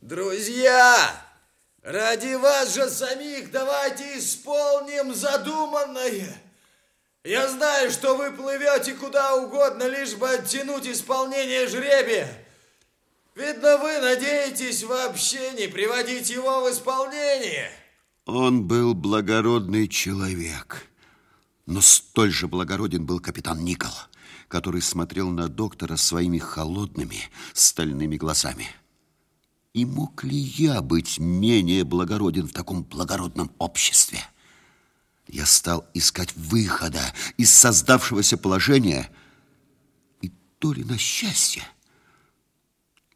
Друзья, ради вас же самих давайте исполним задуманное. Я знаю, что вы плывете куда угодно, лишь бы оттянуть исполнение жребия. Видно, вы надеетесь вообще не приводить его в исполнение. Он был благородный человек, но столь же благороден был капитан Никол, который смотрел на доктора своими холодными стальными глазами. И мог ли я быть менее благороден в таком благородном обществе? Я стал искать выхода из создавшегося положения, и то ли на счастье,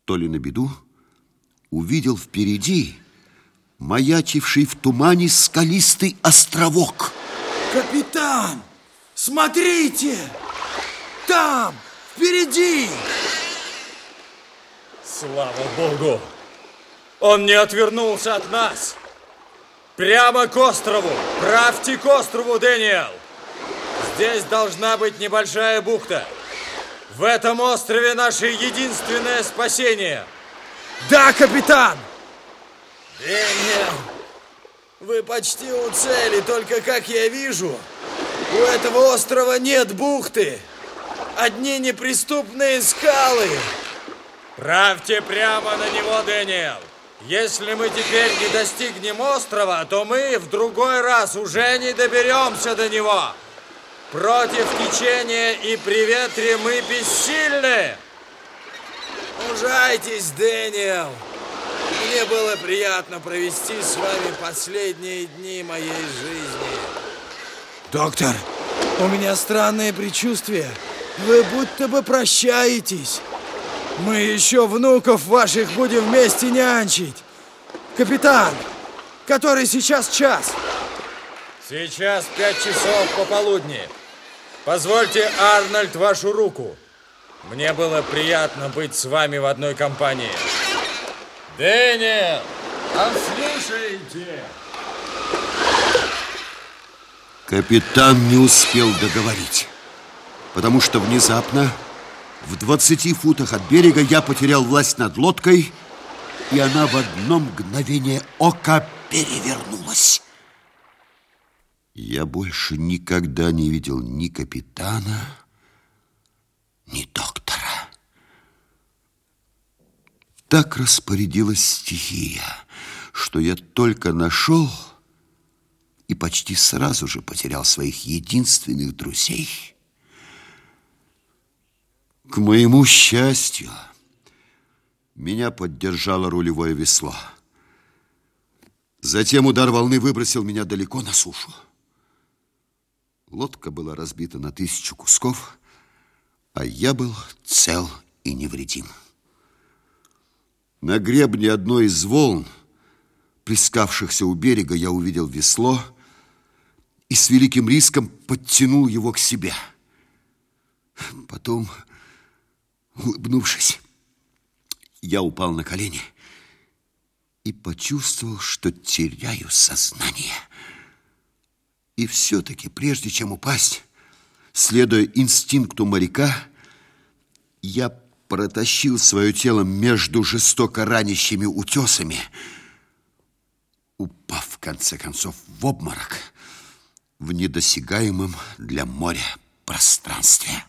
то ли на беду увидел впереди маячивший в тумане скалистый островок. Капитан, смотрите! Там, впереди! Слава Богу! Он не отвернулся от нас. Прямо к острову. Правьте к острову, Дэниел. Здесь должна быть небольшая бухта. В этом острове наше единственное спасение. Да, капитан! Дэниел, вы почти у цели, только как я вижу, у этого острова нет бухты. Одни неприступные скалы. Правьте прямо на него, Дэниел. Если мы теперь не достигнем острова, то мы в другой раз уже не доберемся до него. Против течения и при ветре мы бессильны. Мужайтесь, Дэниел. Мне было приятно провести с вами последние дни моей жизни. Доктор, у меня странное предчувствие. Вы будто бы прощаетесь. Мы еще внуков ваших будем вместе нянчить. Капитан, который сейчас час? Сейчас пять часов пополудни. Позвольте, Арнольд, вашу руку. Мне было приятно быть с вами в одной компании. Дэниел, послушайте. Капитан не успел договорить, потому что внезапно в 20 футах от берега я потерял власть над лодкой, и она в одно мгновение ока перевернулась. Я больше никогда не видел ни капитана, ни доктора. Так распорядилась стихия, что я только нашел и почти сразу же потерял своих единственных друзей – к моему счастью, меня поддержало рулевое весло. Затем удар волны выбросил меня далеко на сушу. Лодка была разбита на тысячу кусков, а я был цел и невредим. На гребне одной из волн, плескавшихся у берега, я увидел весло и с великим риском подтянул его к себе. Потом Улыбнувшись, я упал на колени и почувствовал, что теряю сознание. И все-таки, прежде чем упасть, следуя инстинкту моряка, я протащил свое тело между жестоко ранящими утесами, упав, в конце концов, в обморок в недосягаемом для моря пространстве.